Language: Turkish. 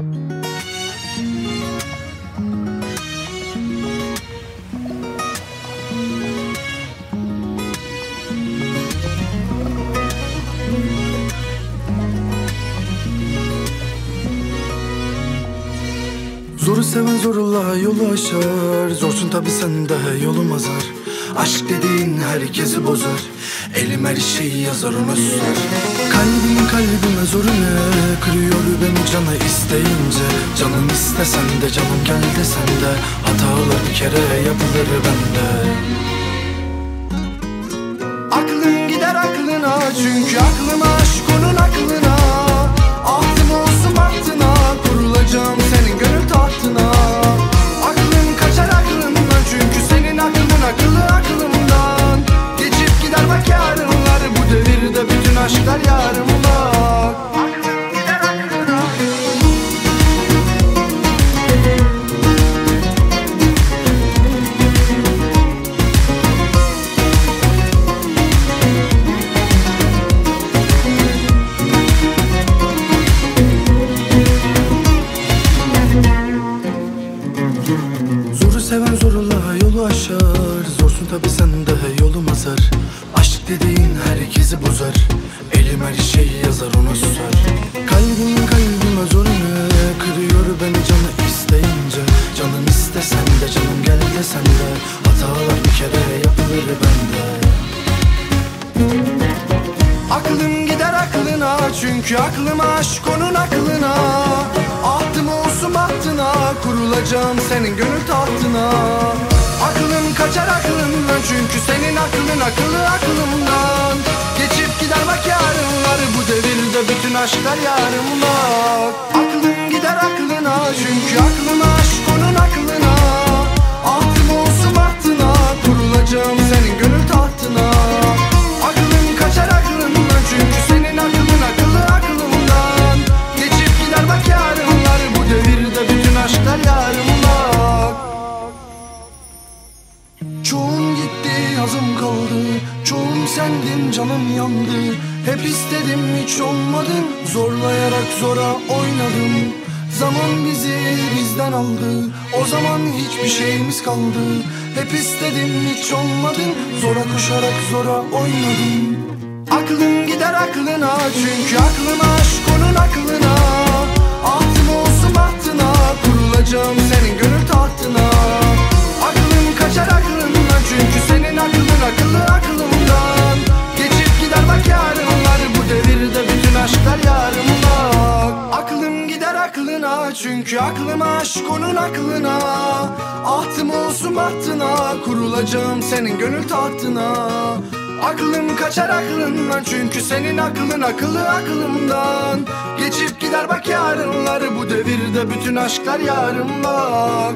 Zoru seven zorla yolu aşar. Zorsun tabi sen de yolum azar Aşk dediğin herkesi bozar. Elim her şeyi yazar ona susar Kalbim kalbime zoru ne Kırıyor beni cana isteyince. Canım istesen de canım gel desen de Hatalar bir kere yapılır bende. Aklım gider aklına çünkü aklım seven zorla yolu aşar. Zorsun tabi sen de yolum azar. Aşk dediğin herkesi bozar Elim her şeyi yazar ona susar. Kalbim kalbime zor ne Kırıyor beni canı isteyince. Canım istesen de canım gel desen de Hatalar bir kere yapılır bende. Aklım gider aklına çünkü aklım aşk onun aklına. Ahtım olsun bahtına kurulacağım senin gönül tahtına. Aklım kaçar aklımdan çünkü senin aklın akıllı aklımdan aşklar yarımda. Aklım gider aklına çünkü aklım aşk onun aklına. Ahtım olsun bahtına kurulacağım senin gönül tahtına. Aklım kaçar aklımdan çünkü senin aklın akıllı aklımdan. Geçip gider bak yarınlar bu devirde bütün aşklar yarımda. Çoğun gitti yazım kaldı. Çoğum sendin canım yandı Hep istedim hiç olmadın Zorlayarak zora oynadım. Zaman bizi bizden aldı. O zaman hiçbir şeyimiz kaldı. Hep istedim hiç olmadın Zora koşarak zora oynadım. Aklım gider aklına çünkü aklım aşk onun aklına çünkü aklım aşk onun aklına. Ahtım olsun bahtına kurulacağım senin gönül tahtına. Aklım kaçar aklımdan çünkü senin aklın akıllı aklımdan. Geçip gider bak yarınlar bu devirde bütün aşklar yarımda